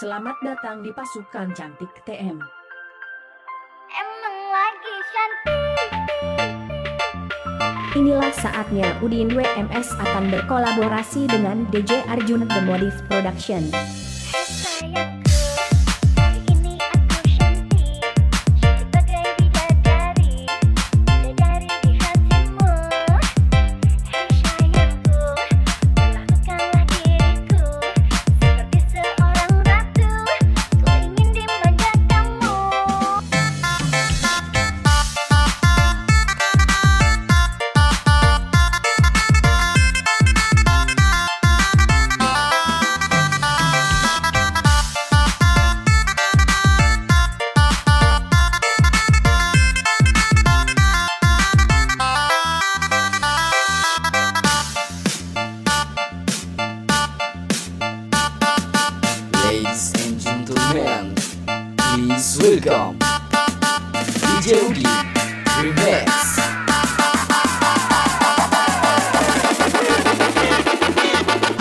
Selamat datang di pasukan cantik TM. Emang lagi cantik. Inilah saatnya Udin WMS akan berkolaborasi dengan DJ Arjun The Modif Production.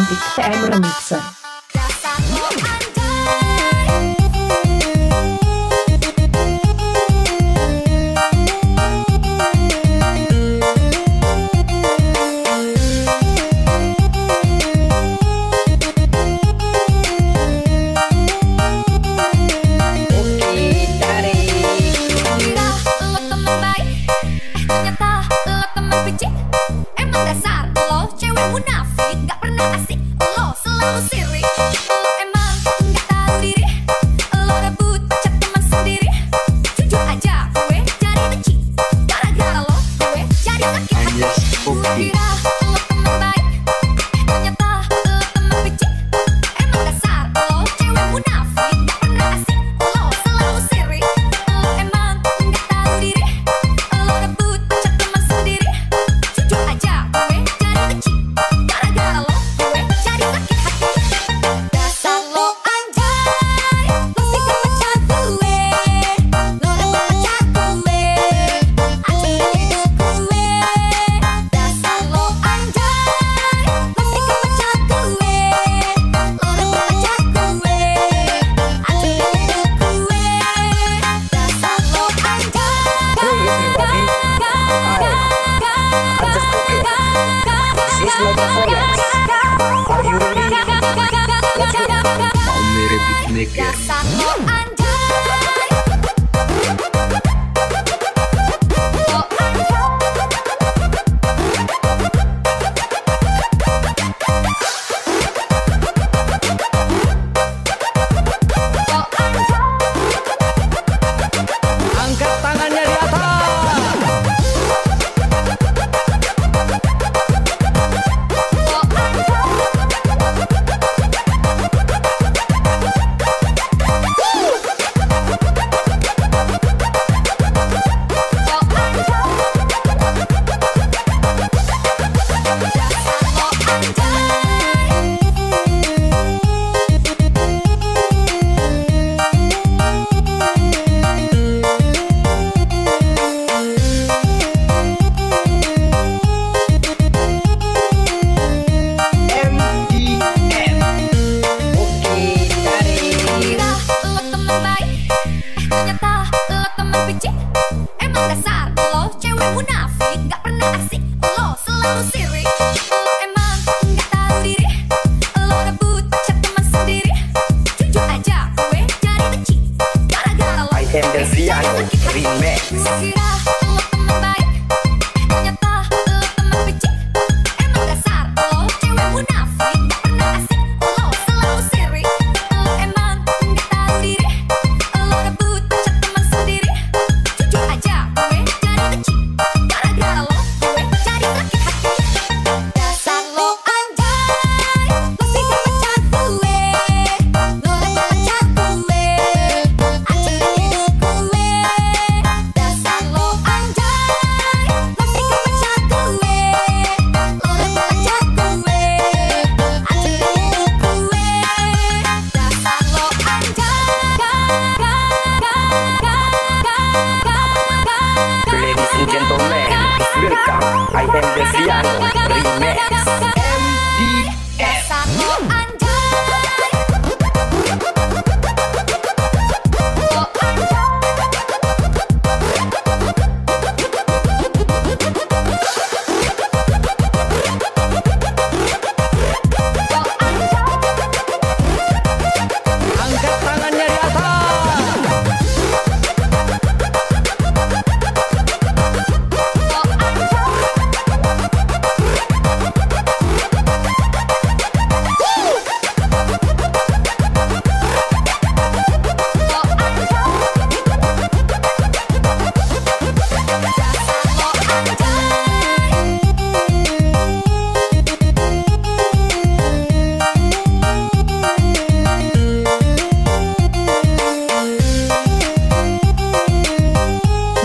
Atlantic Euromix. Mau mirip beatmaker. Salviano Remix.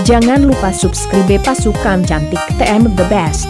Jangan lupa subscribe pasukan cantik TM The Best.